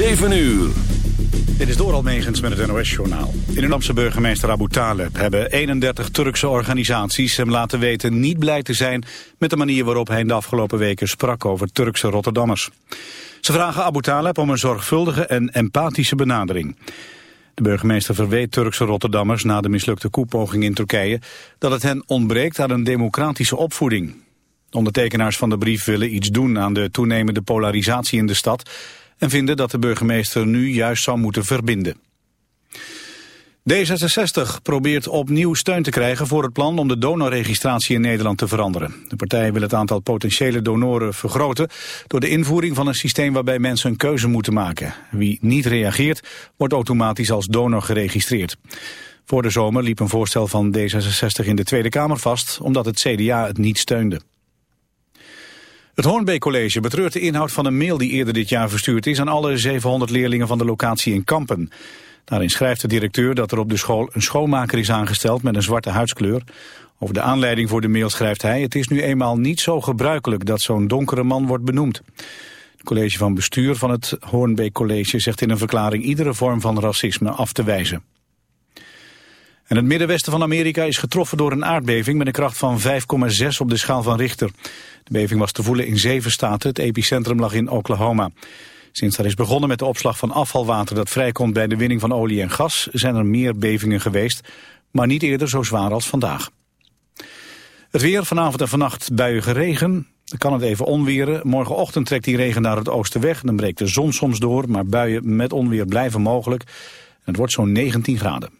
7 uur. Dit is door Almegens met het NOS-journaal. In de Amsterdamse burgemeester Abu Taleb hebben 31 Turkse organisaties hem laten weten niet blij te zijn met de manier waarop hij in de afgelopen weken sprak over Turkse Rotterdammers. Ze vragen Abu Taleb om een zorgvuldige en empathische benadering. De burgemeester verweet Turkse Rotterdammers na de mislukte koepoging in Turkije dat het hen ontbreekt aan een democratische opvoeding. De ondertekenaars van de brief willen iets doen aan de toenemende polarisatie in de stad en vinden dat de burgemeester nu juist zou moeten verbinden. D66 probeert opnieuw steun te krijgen voor het plan om de donorregistratie in Nederland te veranderen. De partij wil het aantal potentiële donoren vergroten door de invoering van een systeem waarbij mensen een keuze moeten maken. Wie niet reageert wordt automatisch als donor geregistreerd. Voor de zomer liep een voorstel van D66 in de Tweede Kamer vast omdat het CDA het niet steunde. Het Hoornbeek College betreurt de inhoud van een mail die eerder dit jaar verstuurd is aan alle 700 leerlingen van de locatie in Kampen. Daarin schrijft de directeur dat er op de school een schoonmaker is aangesteld met een zwarte huidskleur. Over de aanleiding voor de mail schrijft hij... het is nu eenmaal niet zo gebruikelijk dat zo'n donkere man wordt benoemd. Het college van bestuur van het Hoornbeek College zegt in een verklaring... iedere vorm van racisme af te wijzen. En het middenwesten van Amerika is getroffen door een aardbeving... met een kracht van 5,6 op de schaal van Richter. De beving was te voelen in zeven staten. Het epicentrum lag in Oklahoma. Sinds er is begonnen met de opslag van afvalwater dat vrijkomt bij de winning van olie en gas zijn er meer bevingen geweest, maar niet eerder zo zwaar als vandaag. Het weer vanavond en vannacht buien regen. Dan kan het even onweren. Morgenochtend trekt die regen naar het oosten weg. Dan breekt de zon soms door, maar buien met onweer blijven mogelijk. het wordt zo'n 19 graden.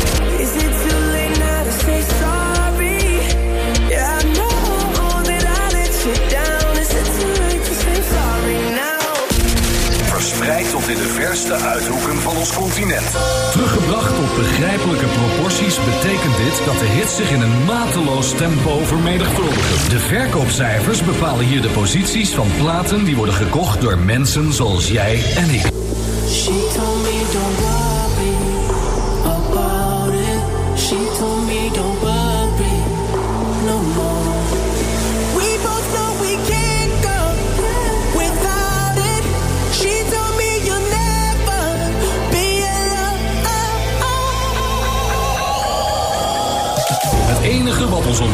Ons continent. Teruggebracht tot begrijpelijke proporties betekent dit dat de hits zich in een mateloos tempo vermenigvuldigen. De verkoopcijfers bepalen hier de posities van platen die worden gekocht door mensen zoals jij en ik. She told me don't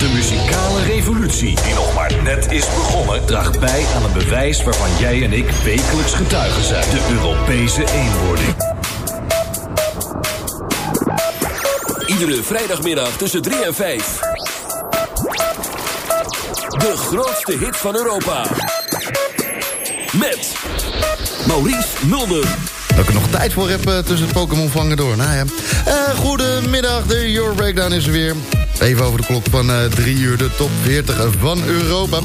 De muzikale revolutie, die nog maar net is begonnen, draagt bij aan een bewijs waarvan jij en ik wekelijks getuigen zijn: de Europese eenwording. Iedere vrijdagmiddag tussen 3 en 5. De grootste hit van Europa. Met Maurice Mulder. Dat ik er nog tijd voor heb uh, tussen het Pokémon vangen door. Nou ja. Uh, goedemiddag, de Euro Breakdown is er weer. Even over de klok van uh, 3 uur, de top 40 van Europa.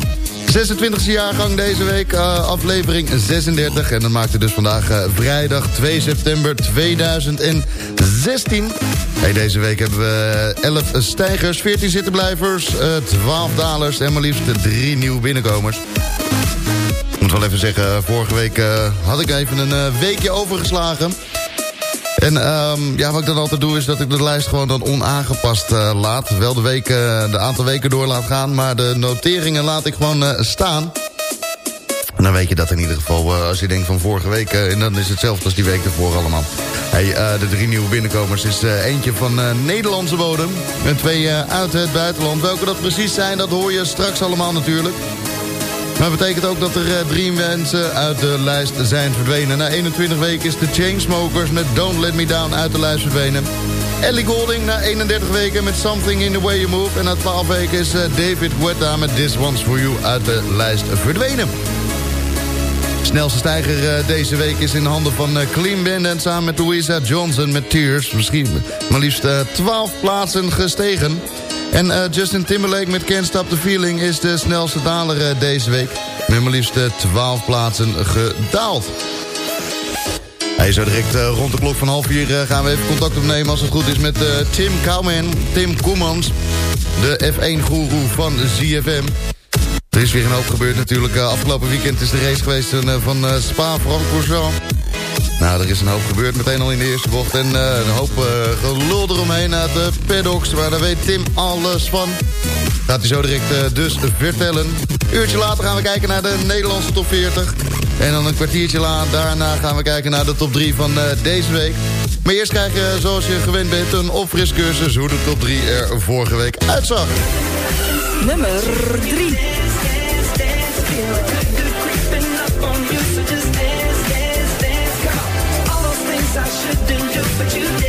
26e jaargang deze week, uh, aflevering 36. En dat maakte dus vandaag uh, vrijdag 2 september 2016. Hey, deze week hebben we 11 stijgers, 14 zittenblijvers, uh, 12 dalers en maar liefst 3 nieuwe binnenkomers. Ik moet wel even zeggen, vorige week had ik even een weekje overgeslagen. En um, ja, wat ik dan altijd doe is dat ik de lijst gewoon dan onaangepast uh, laat. Wel de, weken, de aantal weken door laat gaan, maar de noteringen laat ik gewoon uh, staan. En dan weet je dat in ieder geval, als je denkt van vorige week... en dan is hetzelfde als die week ervoor allemaal. Hey, de drie nieuwe binnenkomers is eentje van Nederlandse bodem... en twee uit het buitenland. Welke dat precies zijn, dat hoor je straks allemaal natuurlijk. Maar dat betekent ook dat er uh, drie mensen uit de lijst zijn verdwenen. Na 21 weken is de Chainsmokers met Don't Let Me Down uit de lijst verdwenen. Ellie Golding na 31 weken met Something in the Way You Move. En na 12 weken is uh, David Guetta met This One's For You uit de lijst verdwenen. Snelste stijger uh, deze week is in handen van Clean Bandit... samen met Louisa Johnson met Tears. Misschien maar liefst 12 plaatsen gestegen. En uh, Justin Timberlake met Can't Stop the Feeling is de snelste daler uh, deze week. Met maar liefst 12 eh, plaatsen gedaald. Hey, zo direct rond de klok van half vier gaan we even contact opnemen als het goed is met Tim Kouwman, Tim Koemans, de F1-goeroe van ZFM. Er is weer een hoop gebeurd natuurlijk. afgelopen weekend is de race geweest van Spa-Francorchamps. Nou, er is een hoop gebeurd meteen al in de eerste bocht. En uh, een hoop uh, gelul eromheen uit de paddocks. Maar daar weet Tim alles van. Gaat hij zo direct uh, dus vertellen. Uurtje later gaan we kijken naar de Nederlandse top 40. En dan een kwartiertje later daarna gaan we kijken naar de top 3 van deze week. Maar eerst krijg zoals je gewend bent, een opfriscursus... hoe de top 3 er vorige week uitzag. Nummer 3. But you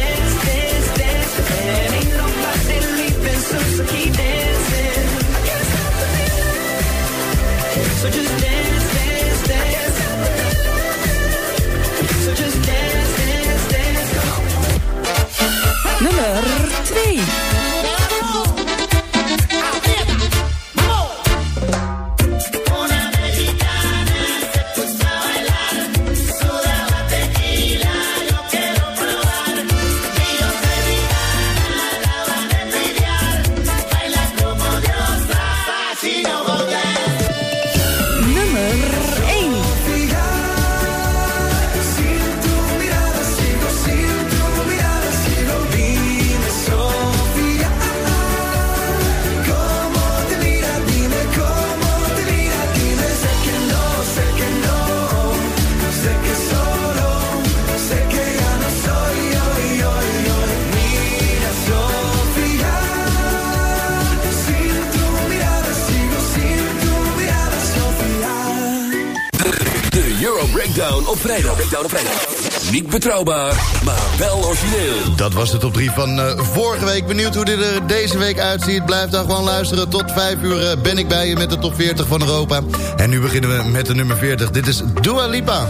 betrouwbaar, maar wel origineel. Dat was de top 3 van uh, vorige week. Benieuwd hoe dit er deze week uitziet. Blijf dan gewoon luisteren. Tot 5 uur uh, ben ik bij je met de top 40 van Europa. En nu beginnen we met de nummer 40. Dit is Dua Lipa.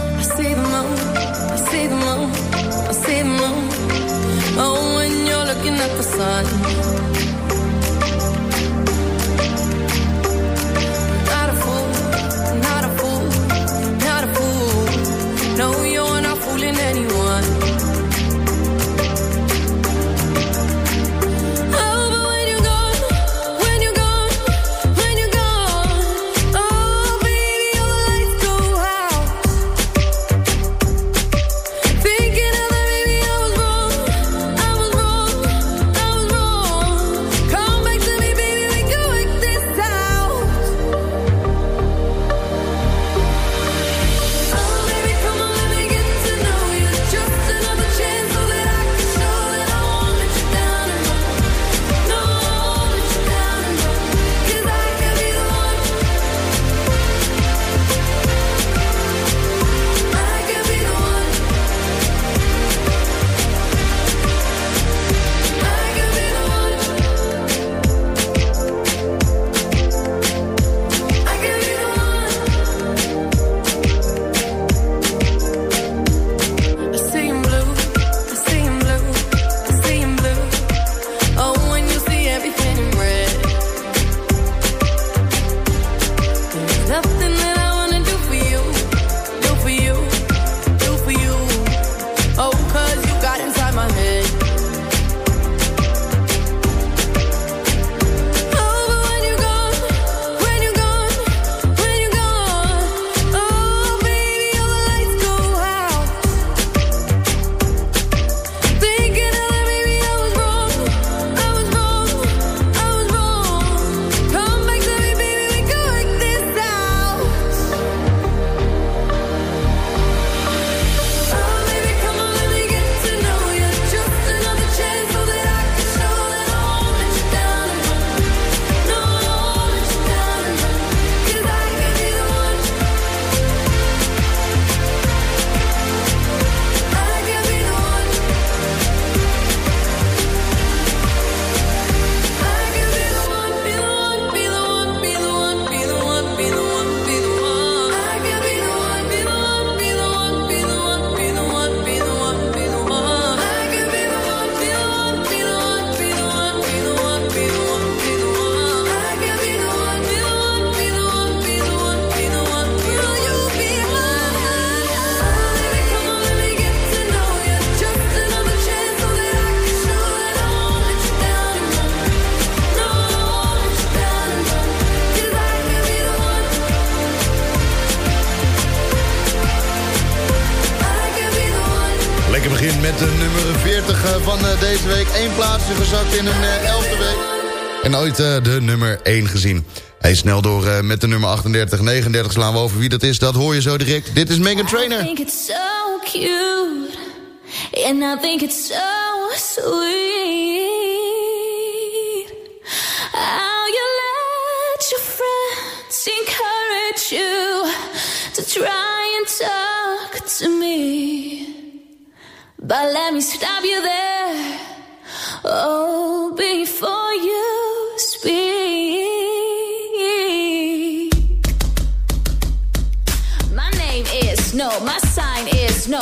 één plaatsje gezakt in een eh, elfde week. En ooit eh, de nummer 1 gezien. Hij snel door eh, met de nummer 38, 39 slaan we over wie dat is. Dat hoor je zo direct. Dit is Megan Trainer. I think it's so cute. And I think it's so sweet. How you let your friends encourage you to try and talk to me. But let me stop you there. Oh, before you speak. My name is no, my sign is no,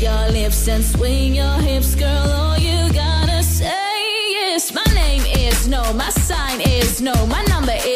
your lips and swing your hips, girl. All you gotta say is my name is no, my sign is no, my number is.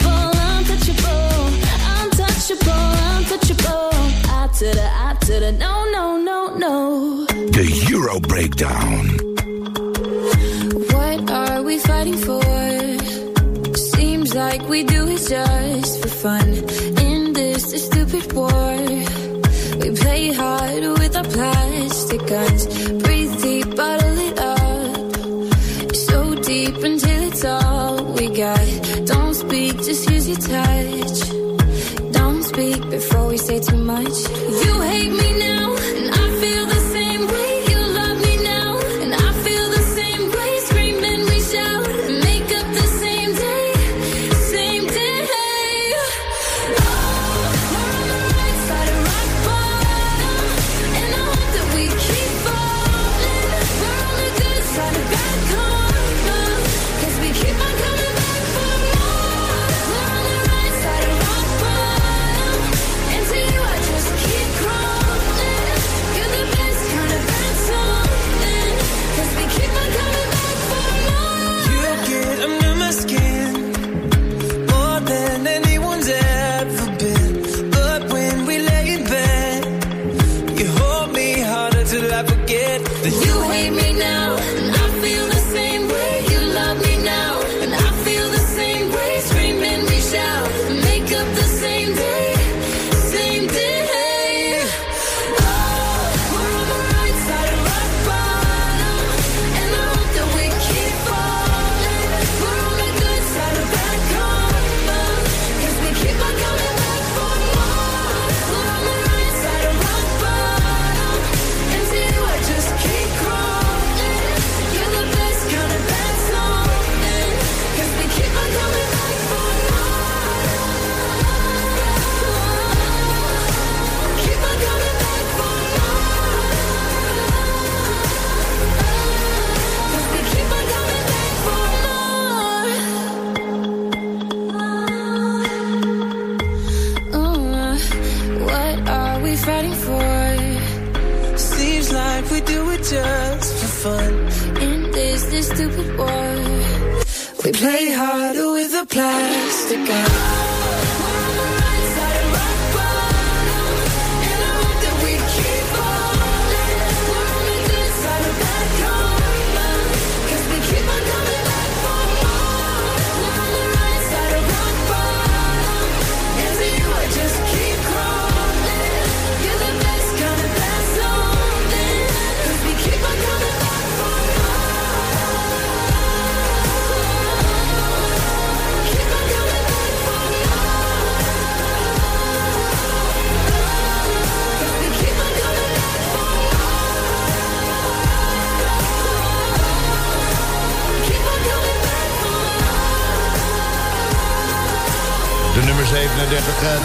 untouchable, untouchable, untouchable, untouchable. I I no, no, no, no. The Euro Breakdown. your touch. Don't speak before we say too much. You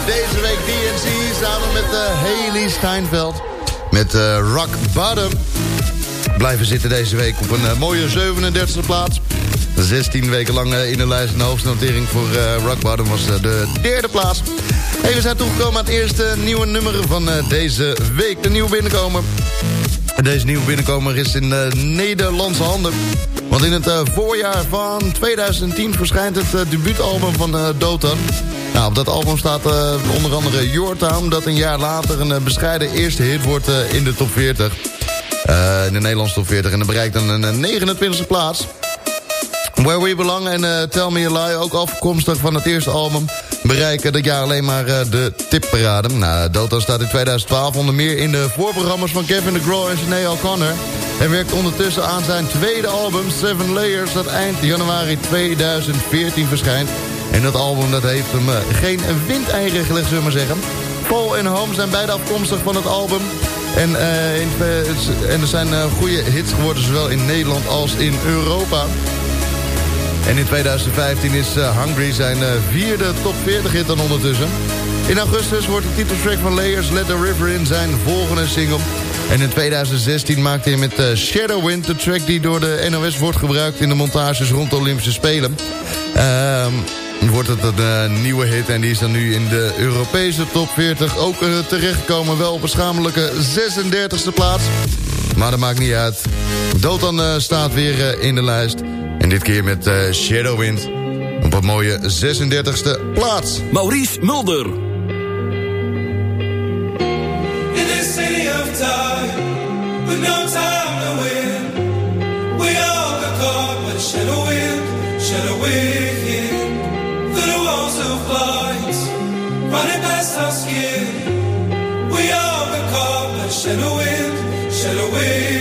deze week DNC samen met uh, Haley Steinfeld. Met uh, Rock Bottom. Blijven zitten deze week op een mooie 37e plaats. 16 weken lang in de lijst. En de hoogste notering voor Rock Bottom was de derde plaats. Hey, we zijn toegekomen aan het eerste nieuwe nummer van deze week. De nieuwe Deze nieuwe binnenkomer is in Nederlandse handen. Want in het voorjaar van 2010 verschijnt het debuutalbum van Dotan. Nou, op dat album staat uh, onder andere Your Town... dat een jaar later een uh, bescheiden eerste hit wordt uh, in de top 40. in de Nederlandse top 40. En dat bereikt dan een 29e plaats. Where We Belong en Tell Me A Lie... ook afkomstig van het eerste album... bereiken dit jaar alleen maar de tipparade. Nou, Dota staat in 2012 onder meer in de voorprogramma's... van Kevin DeGraw en Sinead O'Connor... en werkt ondertussen aan zijn tweede album... Seven Layers, dat eind januari 2014 verschijnt... En dat album dat heeft hem uh, geen windeieren gelegd, zullen we maar zeggen. Paul en Home zijn beide afkomstig van het album. En, uh, in, uh, en er zijn goede hits geworden, zowel in Nederland als in Europa. En in 2015 is Hungry zijn vierde top 40 hit dan ondertussen. In augustus wordt de titeltrack van Layers Let The River In zijn volgende single. En in 2016 maakte hij met uh, Shadowwind de track die door de NOS wordt gebruikt in de montages rond de Olympische Spelen. Ehm wordt het een nieuwe hit. En die is dan nu in de Europese top 40 ook uh, terechtgekomen. Wel op een schamelijke 36e plaats. Maar dat maakt niet uit. Dotan staat weer in de lijst. En dit keer met Shadowwind. Op een mooie 36e plaats. Maurice Mulder. In this city of time. With no time to win. We all got caught by the shadow wind. Shadow wind. of lights running past our skin. We all got caught by shadow wind, shadow wind.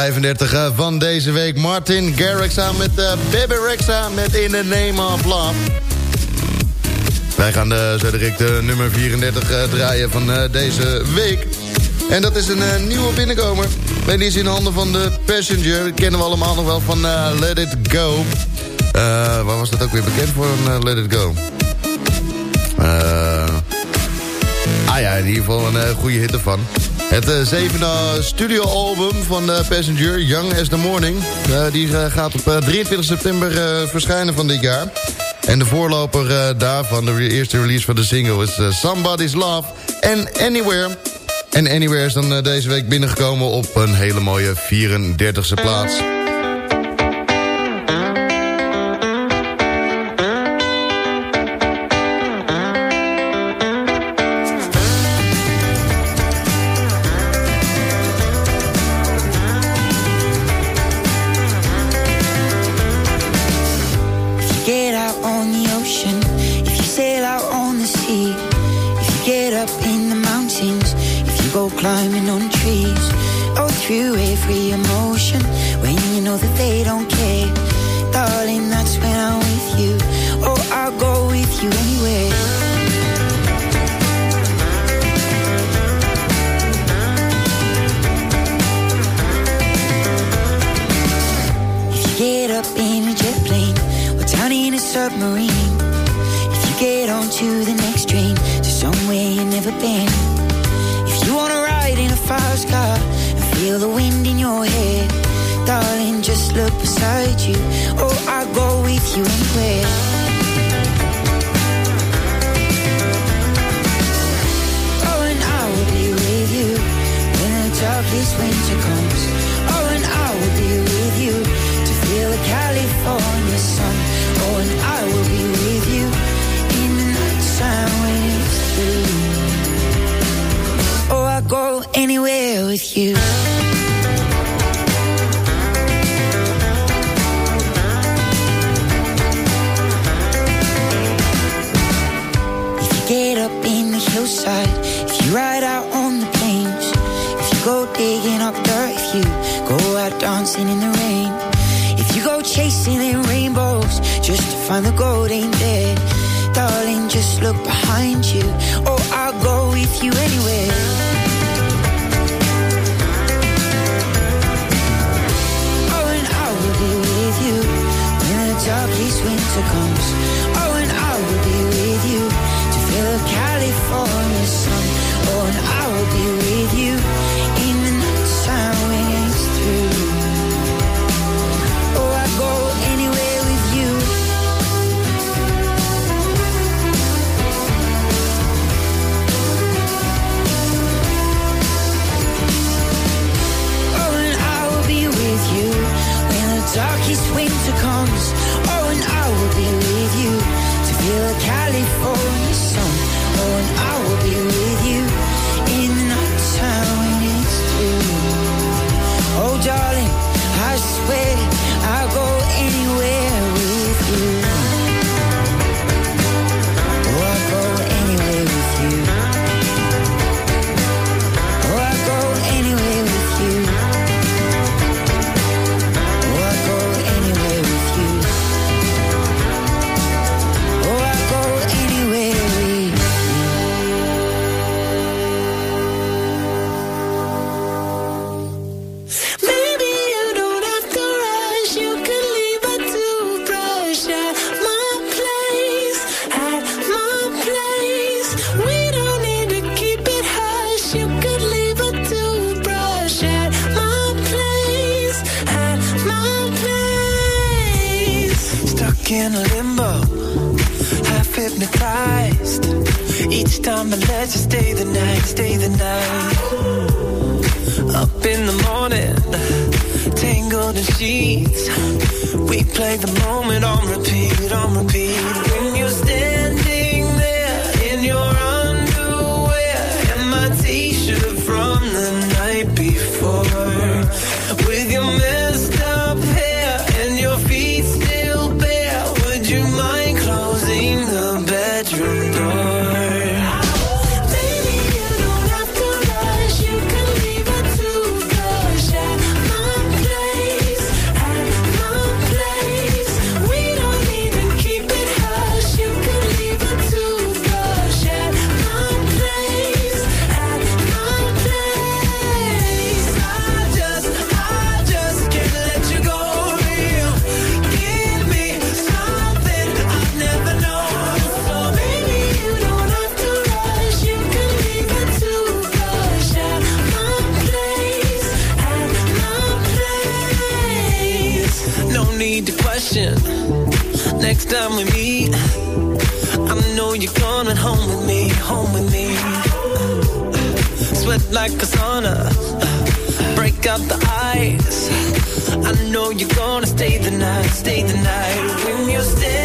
35 eh, van deze week. Martin Garrix samen met uh, Bebe Rexa met In the Name of Love. Wij gaan de zo direct nummer 34 draaien van deze week. En dat is een nieuwe binnenkomer. Ben die is in handen van de Passenger. Dat kennen we allemaal nog wel van Let It Go. waar was dat ook weer bekend voor, Let It Go? ah ja, in ieder geval een goede hit ervan. Het eh, zevende studioalbum van eh, Passenger, Young as the Morning... Eh, die gaat op 23 september verschijnen van dit jaar. En de voorloper daarvan, de eerste release van de single... is Somebody's Love and Anywhere... En Anywhere is dan deze week binnengekomen op een hele mooie 34e plaats. stay the night. Up in the morning, tangled in sheets. We play the moment on repeat, on repeat. lit like a sauna. Break up the ice. I know you're gonna stay the night, stay the night when you stay.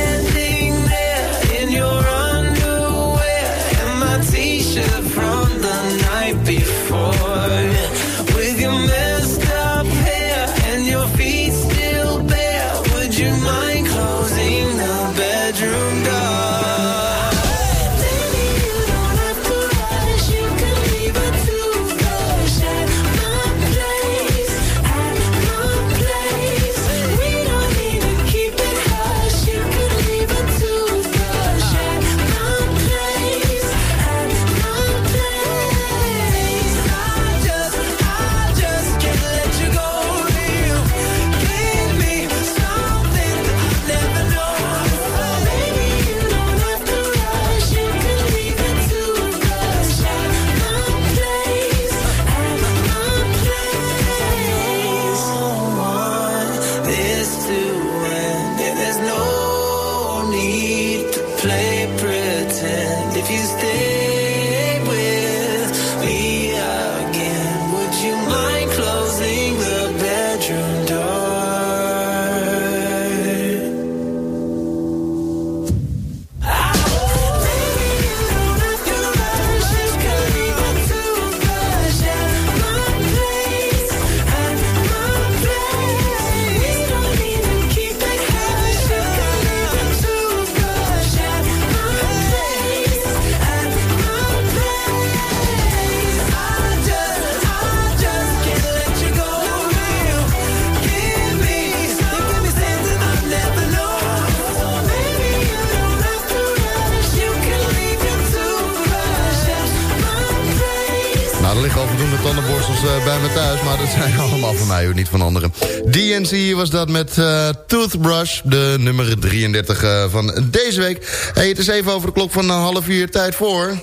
Tandenborstels eh, bij me thuis. Maar dat zijn allemaal van mij, hoor, niet van anderen. DNC was dat met eh, Toothbrush, de nummer 33 eh, van deze week. Hey, het is even over de klok van een half uur tijd voor.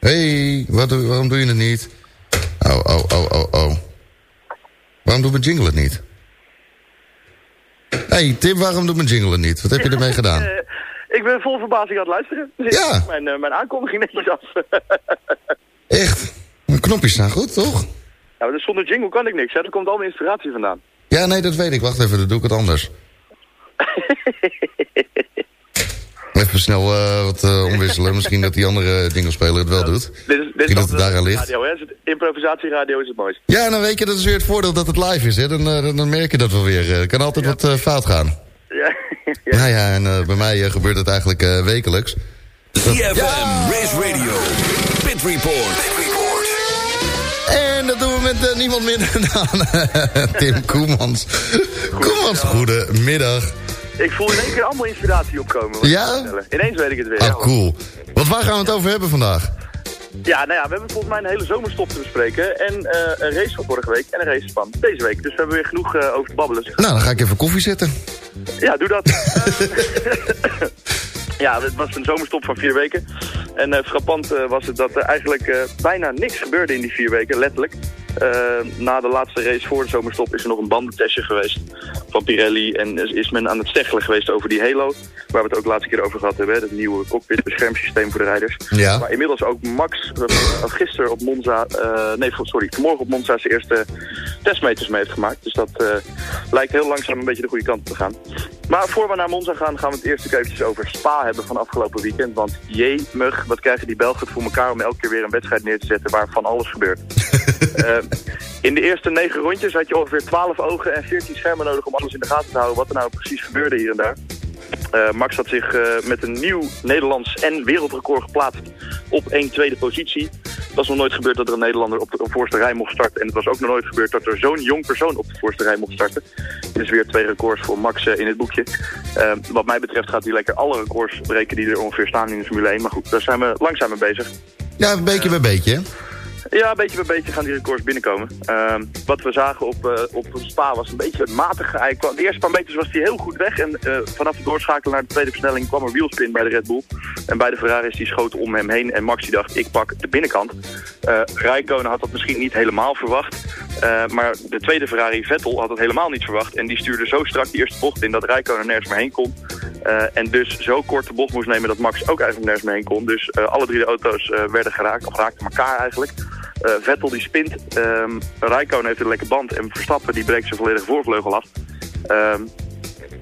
hey, wat, waarom doe je het niet? Oh, oh, oh, oh, oh. Waarom doet mijn jingle het niet? hey, Tim, waarom doet mijn jingle het niet? Wat heb je ermee gedaan? Ik ben vol verbazing aan het luisteren. Dus Ja. Mijn, eh, mijn aankondiging netjes af. Echt? Mijn knopjes staan goed, toch? ja, maar dus zonder jingle kan ik niks. Hè. Daar komt al mijn inspiratie vandaan. Ja, nee, dat weet ik. Wacht even, dan doe ik het anders. Even snel eh, wat eh, omwisselen. Misschien dat die andere jinglespeler het wel doet. Dit is, dit Misschien is dat het daaraan ligt. radio, hè. Is het- Improvisatieradio is het mooiste. Ja, dan weet je, dat is weer het voordeel dat het live is. Hè? Dan, eh, dan, merk je dat wel weer. Eh, Er kan altijd wat eh, fout gaan. Ja. Ja, ja, en eh, bij mij eh, gebeurt het eigenlijk eh, wekelijks. CFM, Race Radio, Pit Report. En dat doen we met eh, niemand minder dan eh, Tim Koemans. Koemans, goedemiddag. Ik voel in één keer allemaal inspiratie opkomen. Ja? Ineens weet ik het weer. Ah, cool. Want waar gaan we het over hebben vandaag? Ja, nou ja, we hebben volgens mij een hele zomerstop te bespreken. En eh, een race van vorige week en een race van deze week. Dus we hebben weer genoeg over te babbelen. Nou, dan ga ik even koffie zetten. Ja, doe dat. ja, het was een zomerstop van vier weken. En eh, frappant eh, was het dat er eigenlijk eh, bijna niks gebeurde in die vier weken, letterlijk. Eh, na de laatste race voor de zomerstop is er nog een bandentestje geweest van Pirelli. En is- men aan het steggelen geweest over die Halo. Waar we het ook de laatste keer over gehad hebben. hè, Het nieuwe cockpit-beschermsysteem voor de rijders. Ja. Maar inmiddels ook Max, dat gisteren op Monza, eh, nee sorry, vanmorgen op Monza zijn eerste testmeters mee heeft gemaakt. Dus dat eh, lijkt heel langzaam een beetje de goede kant op te gaan. Maar voor we naar Monza gaan, gaan we het eerst ook eventjes over Spa hebben van afgelopen weekend. Want jee, mug, wat krijgen die Belgen voor elkaar om elke keer weer een wedstrijd neer te zetten waar van alles gebeurt. Eh, in de eerste negen rondjes had je ongeveer 12 ogen en 14 schermen nodig om alles in de gaten te houden wat er nou precies gebeurde hier en daar. Eh, Max had zich eh, met een nieuw Nederlands en wereldrecord geplaatst op 1 tweede positie. Het was nog nooit gebeurd dat er een Nederlander op de op voorste rij mocht starten. En het was ook nog nooit gebeurd dat er zo'n jong persoon op de voorste rij mocht starten. Dus weer twee records voor Max in het boekje. Wat mij betreft gaat hij lekker alle records breken die er ongeveer staan in de Formule 1. Maar goed, daar zijn we langzaam mee bezig. Ja, een beetje bij beetje? Ja, beetje bij beetje gaan die records binnenkomen. Ehm, wat we zagen op, eh, op Spa was een beetje matig. Hij de eerste paar meters was hij heel goed weg. En eh, vanaf het doorschakelen naar de tweede versnelling kwam er wielspin bij de Red Bull. En beide Ferraris die schoten om hem heen. En Max dacht, ik pak de binnenkant. Eh Rijkonen had dat misschien niet helemaal verwacht. Maar de tweede Ferrari, Vettel, had het helemaal niet verwacht. En die stuurde zo strak die eerste bocht in dat Rijkonen nergens meer heen kon. En dus zo kort de bocht moest nemen dat Max ook eigenlijk nergens meer heen kon. Dus alle drie de auto's werden geraakt, of raakten elkaar eigenlijk. Eh, Vettel die spint, um, Rijkonen heeft een lekker band en Verstappen die breekt zijn volledige voorvleugel af. Ehm,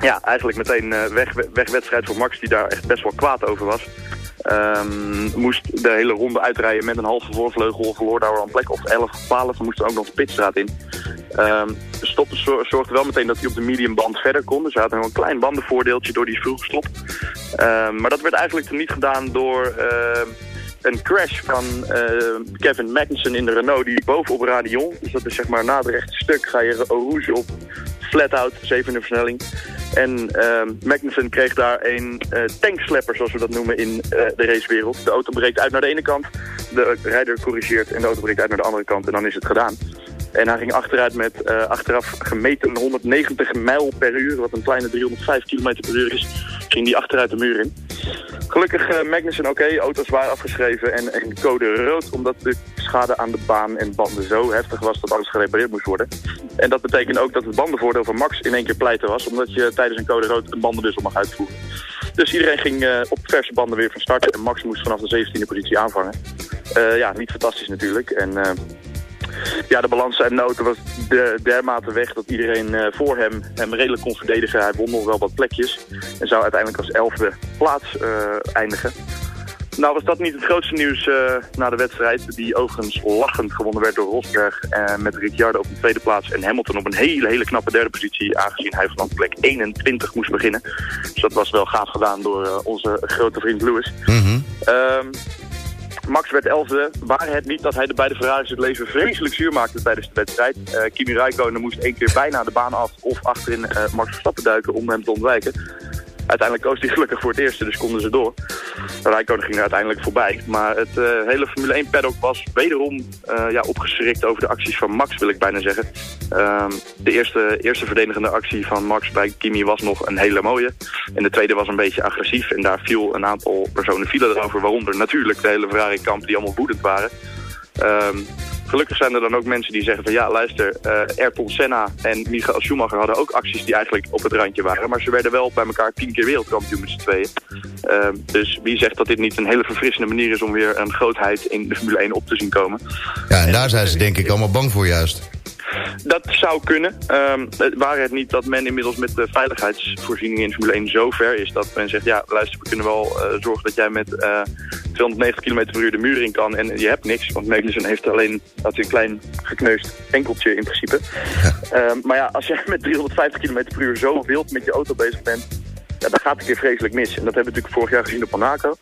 ja, eigenlijk meteen eh, weg, wegwedstrijd voor Max die daar echt best wel kwaad over was. Ehm, moest de hele ronde uitrijden met een halve voorvleugel, verloor daar een plek of 11 of 12. We moesten ook nog de pitstraat in. Ehm zor- zorgde wel meteen dat hij op de mediumband verder kon. Dus hij had een klein bandenvoordeeltje door die vroege stop. Ehm, maar dat werd eigenlijk niet gedaan door ehm, een crash van eh, Kevin Magnussen in de Renault. Die bovenop Radion, dus dat is zeg maar na het rechte stuk, ga je Rouge op flat-out, zevende versnelling. En ehm Magnussen kreeg daar een eh tankslepper, zoals we dat noemen in de racewereld. De auto breekt uit naar de ene kant, de rijder corrigeert en de auto breekt uit naar de andere kant en dan is het gedaan. En hij ging achteruit met achteraf gemeten 190 mijl per uur, wat een kleine 305 km per uur is, ging die achteruit de muur in. Gelukkig eh, Magnussen, oké, auto's waren afgeschreven en, en code rood, omdat de schade aan de baan en banden zo heftig was dat alles gerepareerd moest worden. En dat betekent ook dat het bandenvoordeel van Max in één keer pleiten was, omdat je tijdens een code rood een bandenwissel mag uitvoeren. Dus iedereen ging eh, op verse banden weer van start en Max moest vanaf de 17e positie aanvangen. Eh, ja, niet fantastisch natuurlijk. En ja, de balans en auto was de, dermate weg dat iedereen eh, voor hem hem redelijk kon verdedigen. Hij won nog wel wat plekjes en zou uiteindelijk als elfde plaats eh, eindigen. Nou was dat niet het grootste nieuws eh, na de wedstrijd, die overigens lachend gewonnen werd door Rosberg met Ricciardo op de tweede plaats en Hamilton op een hele, hele knappe derde positie, aangezien hij vanaf plek 21 moest beginnen. Dus dat was wel gaaf gedaan door onze grote vriend Lewis. Ehm, Max werd elfde. Waar het niet dat hij de beide Ferraris het leven vreselijk zuur maakte tijdens de wedstrijd. Eh, Kimi Räikkönen moest één keer bijna de baan af of achterin eh, Max Verstappen duiken om hem te ontwijken. Uiteindelijk koos hij gelukkig voor het eerste, dus konden ze door. Rijkonen ging er uiteindelijk voorbij. Maar het eh, hele Formule 1 paddock was wederom eh, ja, opgeschrikt over de acties van Max, wil ik bijna zeggen. Ehm, de eerste, eerste verdedigende actie van Max bij Kimi was nog een hele mooie. En de tweede was een beetje agressief. En daar viel een aantal personen vielen erover, waaronder natuurlijk de hele Ferrari-kamp die allemaal woedend waren. Ehm, gelukkig zijn er dan ook mensen die zeggen van ja, luister, uh, Ayrton Senna en Michael Schumacher hadden ook acties die eigenlijk op het randje waren. Maar ze werden wel bij elkaar tien keer wereldkampioen met z'n tweeën. Ehm, dus wie zegt dat dit niet een hele verfrissende manier is om weer een grootheid in de Formule 1 op te zien komen. Ja, en daar zijn ze denk ik allemaal bang voor juist. Dat zou kunnen. Um, waren het niet dat men inmiddels met de veiligheidsvoorzieningen in Formule 1 zo ver is dat men zegt, ja luister, we kunnen wel uh, zorgen dat jij met uh, 290 km per uur de muur in kan en je hebt niks. Want Magnussen heeft alleen dat een klein gekneusd enkeltje in principe. Ja. Um, maar ja, als jij met 350 km per uur zo wild met je auto bezig bent, ja, dan gaat het keer vreselijk mis. En dat hebben we natuurlijk vorig jaar gezien op Monaco.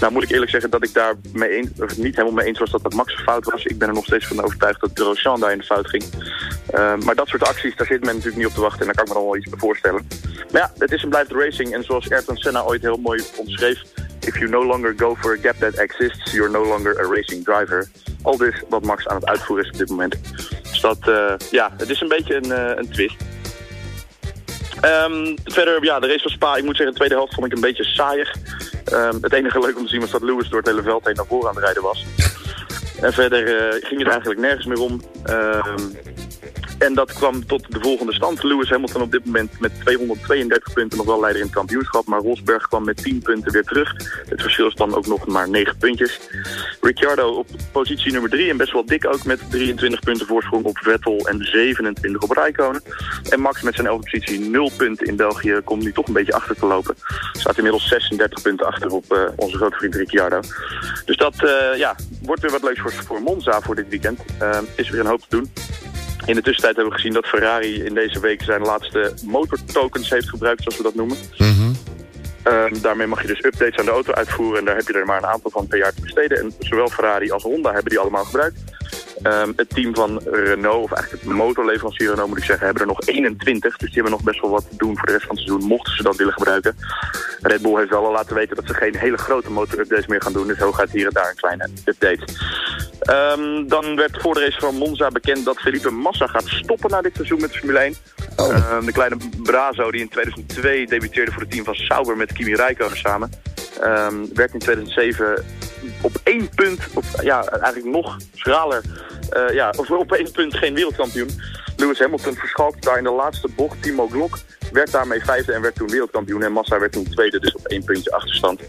Nou moet ik eerlijk zeggen dat ik daar mee eens, of niet helemaal mee eens was dat dat Max fout was. Ik ben er nog steeds van overtuigd dat Grosjean daar in de fout ging. Uh, maar dat soort acties, daar zit men natuurlijk niet op te wachten. En daar kan ik me dan wel iets bij voorstellen. Maar ja, het is en blijft racing. En zoals Ayrton Senna ooit heel mooi omschreef... If you no longer go for a gap that exists, you're no longer a racing driver. Al dus wat Max aan het uitvoeren is op dit moment. Dus dat, uh, ja, het is een beetje een, uh, een twist. Um, verder, ja, de race van Spa, ik moet zeggen, de tweede helft vond ik een beetje saaiig. Um, het enige leuk om te zien was dat Lewis door het hele veld heen naar voren aan het rijden was. En verder uh, ging het eigenlijk nergens meer om. Um, en dat kwam tot de volgende stand. Lewis Hamilton op dit moment met 232 punten nog wel leider in het kampioenschap. Maar Rosberg kwam met 10 punten weer terug. Het verschil is dan ook nog maar 9 puntjes. Ricciardo op positie nummer 3 en best wel dik ook met 23 punten voorsprong op Vettel en 27 op Rijkonen. En Max met zijn 11 positie 0 punten in België komt nu toch een beetje achter te lopen. Staat inmiddels 36 punten achter op uh, onze grote vriend Ricciardo. Dus dat uh, ja, wordt weer wat leuks voor, voor Monza voor dit weekend. Uh, is weer een hoop te doen. In de tussentijd hebben we gezien dat Ferrari in deze week zijn laatste motortokens heeft gebruikt, zoals we dat noemen. Mm -hmm. um, daarmee mag je dus updates aan de auto uitvoeren en daar heb je er maar een aantal van per jaar te besteden. En zowel Ferrari als Honda hebben die allemaal gebruikt. Um, het team van Renault, of eigenlijk het motorleverancier Renault moet ik zeggen, hebben er nog 21. Dus die hebben nog best wel wat te doen voor de rest van het seizoen, mochten ze dat willen gebruiken. Red Bull heeft wel al laten weten dat ze geen hele grote motor-updates meer gaan doen. Dus hooguit hier en daar een kleine update. Um, dan werd voor de race van Monza bekend dat Felipe Massa gaat stoppen na dit seizoen met Formule 1. Oh. Um, de kleine Brazo die in 2002 debuteerde voor het team van Sauber met Kimi Räikkönen samen. Um, werd in 2007 op één punt, ja, eigenlijk nog schraler, uh, ja, op één punt geen wereldkampioen. Lewis Hamilton verschalkte daar in de laatste bocht. Timo Glock werd daarmee vijfde en werd toen wereldkampioen. En Massa werd toen tweede, dus op één puntje achterstand.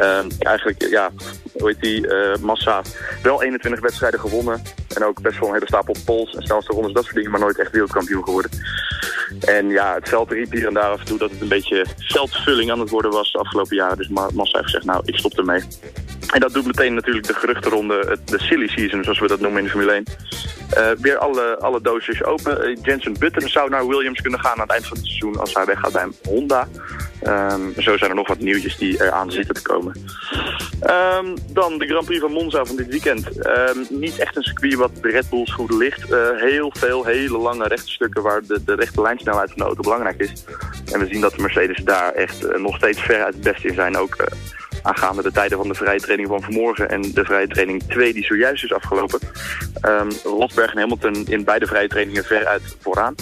Uh, eigenlijk, ja, hoe heet die, uh, Massa, wel 21 wedstrijden gewonnen. En ook best wel een hele stapel pols en snelste rondes, dat soort dingen, maar nooit echt wereldkampioen geworden. En ja, het veld riep hier en daar af en toe dat het een beetje veldvulling aan het worden was de afgelopen jaren. Dus Massa heeft gezegd, nou, ik stop ermee. En dat doet meteen natuurlijk de geruchtenronde, de silly season, zoals we dat noemen in de Formule 1. Uh, weer alle, alle doosjes open. Uh, Jensen Button zou naar Williams kunnen gaan aan het eind van het seizoen als hij weggaat bij Honda. Um, zo zijn er nog wat nieuwtjes die eraan zitten te komen. Um, dan de Grand Prix van Monza van dit weekend. Um, niet echt een circuit wat de Red Bulls goed ligt. Uh, heel veel hele lange rechte stukken waar de, de rechte lijnsnelheid van de auto belangrijk is. En we zien dat de Mercedes daar echt nog steeds ver uit het beste in zijn. Ook aangaande de tijden van de vrije training van vanmorgen en de vrije training 2 die zojuist is afgelopen. Um, Rosberg en Hamilton in beide vrije trainingen veruit vooraan.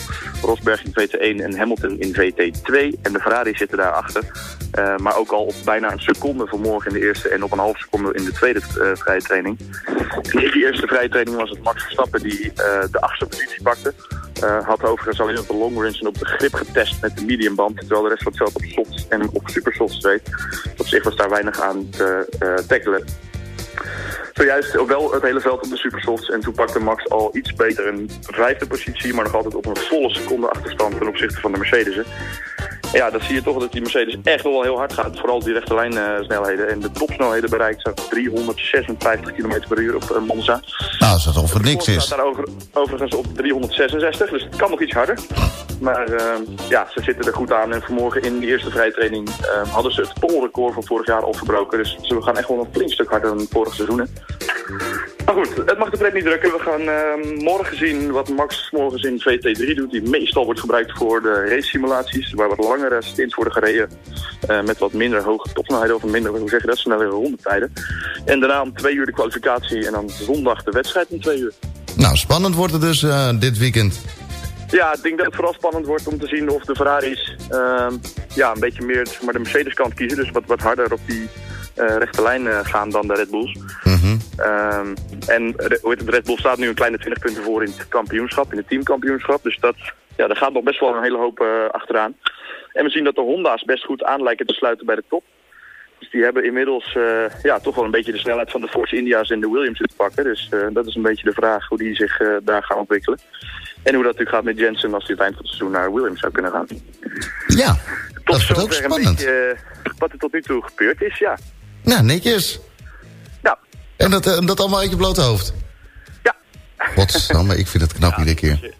Rosberg in VT1 en Hamilton in VT2 en de Ferrari zitten daarachter. Uh, maar ook al op bijna een seconde vanmorgen in de eerste en op een half seconde in de tweede uh, vrije training. In die eerste vrije training was het Max Verstappen die uh, de achtste positie pakte. Uh, had overigens alleen op de long range en op de grip getest met de mediumband. Terwijl de rest van het veld op softs en op supersofts reed. Op zich was daar weinig aan te uh, tackelen. Zojuist wel het hele veld op de supersofts. En toen pakte Max al iets beter een vijfde positie. Maar nog altijd op een volle seconde achterstand ten opzichte van de Mercedes'en. Ja, dan zie je toch dat die Mercedes echt wel heel hard gaat. Vooral die rechte lijn uh, snelheden. En de topsnelheden bereikt zo 356 km per uur op uh, Monza. Nou, als dat al voor niks is. staat daar over, overigens op 366, dus het kan nog iets harder. Maar uh, ja, ze zitten er goed aan. En vanmorgen in de eerste vrije training hadden ze het polrecord van vorig jaar opgebroken. Dus ze gaan echt wel een flink stuk harder dan het vorige seizoen. Maar goed, het mag de pret niet drukken. We gaan eh, morgen zien wat Max morgen in VT3 doet. Die meestal wordt gebruikt voor de race simulaties. Waar wat langere stints worden gereden. eh, met wat minder hoge topsnelheden of minder, hoe zeg je dat, snellere rondetijden. En daarna om twee uur de kwalificatie en dan zondag de wedstrijd om twee uur. Nou, spannend wordt het dus eh, dit weekend. Ja, ik denk dat het vooral spannend wordt om te zien of de Ferraris ehm, ja, een beetje meer maar, de Mercedes kant kiezen. Dus wat, wat harder op die rechte lijn eh, gaan dan de Red Bulls. Ehm, en de, hoe heet het, de Red Bull staat nu een kleine 20 punten voor in het kampioenschap, in het teamkampioenschap. Dus dat, ja, daar gaat nog best wel een hele hoop eh, achteraan. En we zien dat de Honda's best goed aan lijken te sluiten bij de top. Dus die hebben inmiddels eh, ja, toch wel een beetje de snelheid van de Force India's en de Williams te pakken. Dus eh, dat is een beetje de vraag hoe die zich eh, daar gaan ontwikkelen. En hoe dat natuurlijk gaat met Jensen als hij het eind van het seizoen naar Williams zou kunnen gaan. Ja, Tot dat wordt ook spannend. beetje eh, wat er tot nu toe gebeurd is, ja. Nou, netjes. Ja. En dat, eh, dat allemaal uit je blote hoofd? Ja. Godsamme, ik vind het knap iedere keer.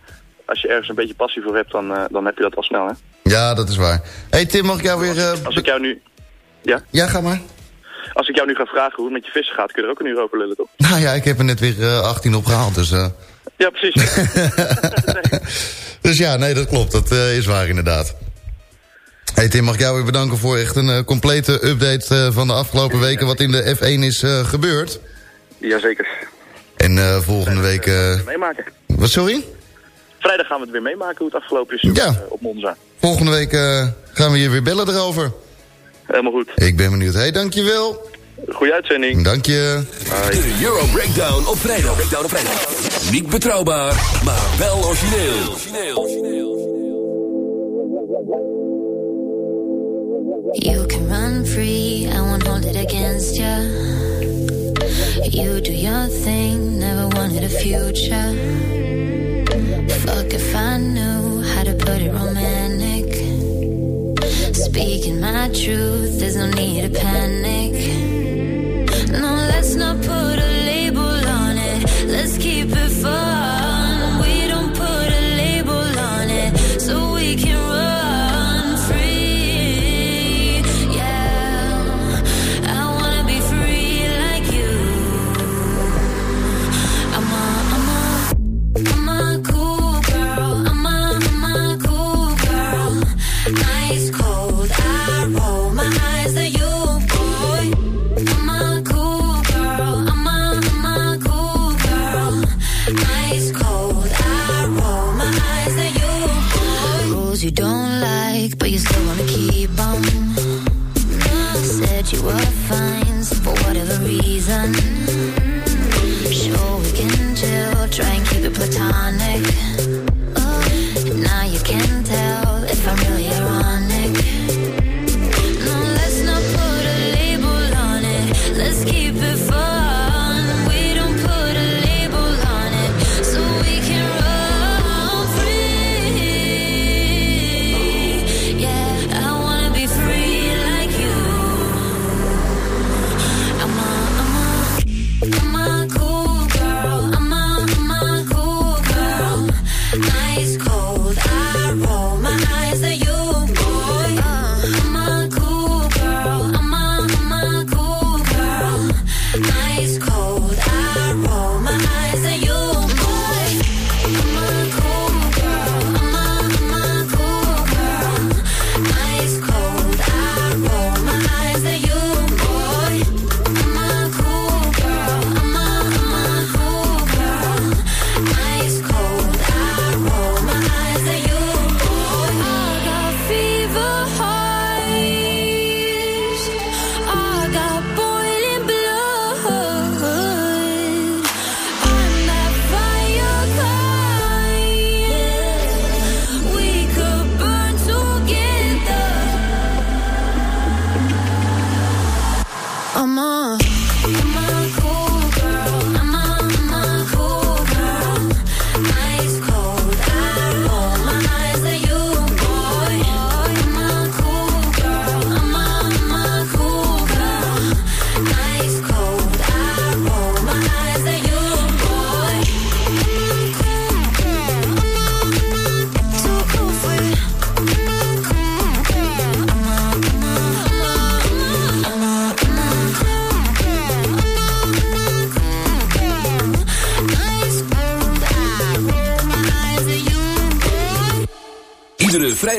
Als je ergens een beetje passie voor hebt, dan, eh, dan heb je dat wel snel, hè? Ja, dat is waar. hey Tim, mag ik jou weer... eh, Als ik jou nu... Ja? Ja, ga maar. Als ik jou nu ga vragen hoe het met je vissen gaat, kun je er ook een uur over lullen, toch? Nou ja, ik heb er net weer eh, 18 opgehaald, dus... Ja, precies. dus ja, nee, dat klopt. Dat is waar inderdaad. Hey Tim, mag ik jou weer bedanken voor echt een eh, complete update eh, van de afgelopen weken... wat in de F1 is eh, gebeurd. Jazeker. En eh, volgende week... eh, Meemaken. wat, sorry? Vrijdag gaan we het weer meemaken hoe het afgelopen is Ja. op, op Monza. Volgende week eh, gaan we je weer bellen erover. Helemaal goed. Ik ben benieuwd. Hey, dankjewel. Goeie uitzending. Dank je. De Euro Breakdown op vrijdag. Breakdown op vrijdag. Niet betrouwbaar, maar wel origineel. You can run free, I won't hold it against ya. You do your thing, never wanted a future. Fuck if I knew how to put it romantic. Speaking my truth, there's no need to panic. No, let's not put a label on it. Let's keep it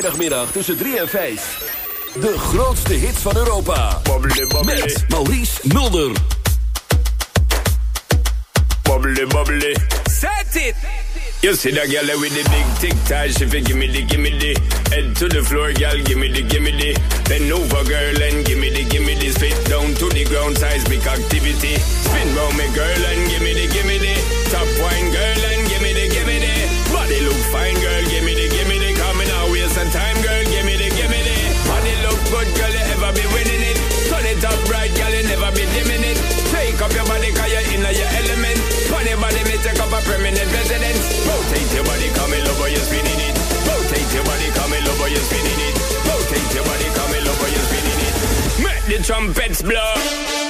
vrijdagmiddag tussen 3 en 5. De grootste hits van Europa. Bubbly, bubbly. Met Maurice Mulder. Bubbly, bubbly. Set it! You see that girl with the big tic tac, she fi gimme the gimme the Head to the floor, girl, gimme the gimme the Bend over, girl, and gimme the gimme the Spit down to the ground, seismic activity Spin round me, girl, and gimme the gimme the Top wine, girl, trumpets blow.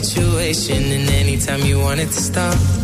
situation, and anytime you want it to stop.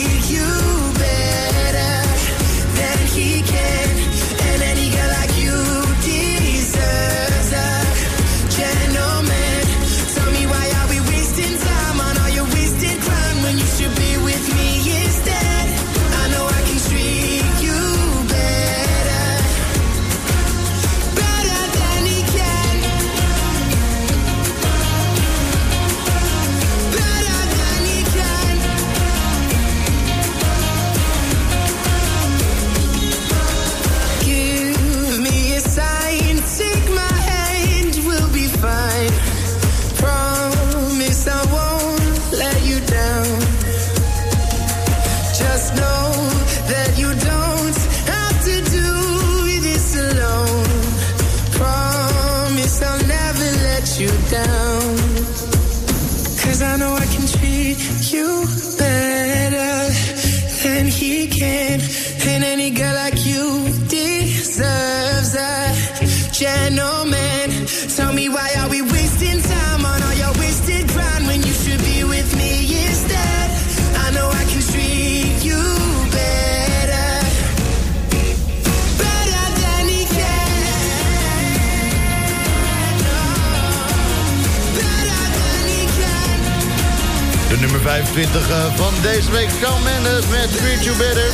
nummer 25 eh, van deze week. Shawn Mendes met Treat You Better.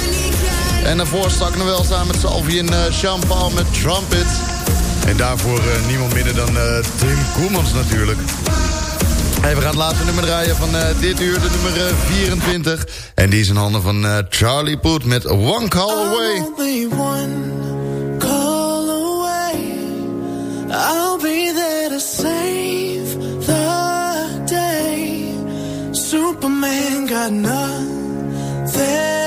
En daarvoor stak nog wel samen met Salvi en eh, Sean Paul met Trumpet. En daarvoor eh, niemand minder dan Tim Koemans natuurlijk. Hey, we gaan het laatste nummer draaien van dit uur, de nummer 24. En die is in handen van Charlie Poet met One Call Away. One call away. I'll be there to say got nothing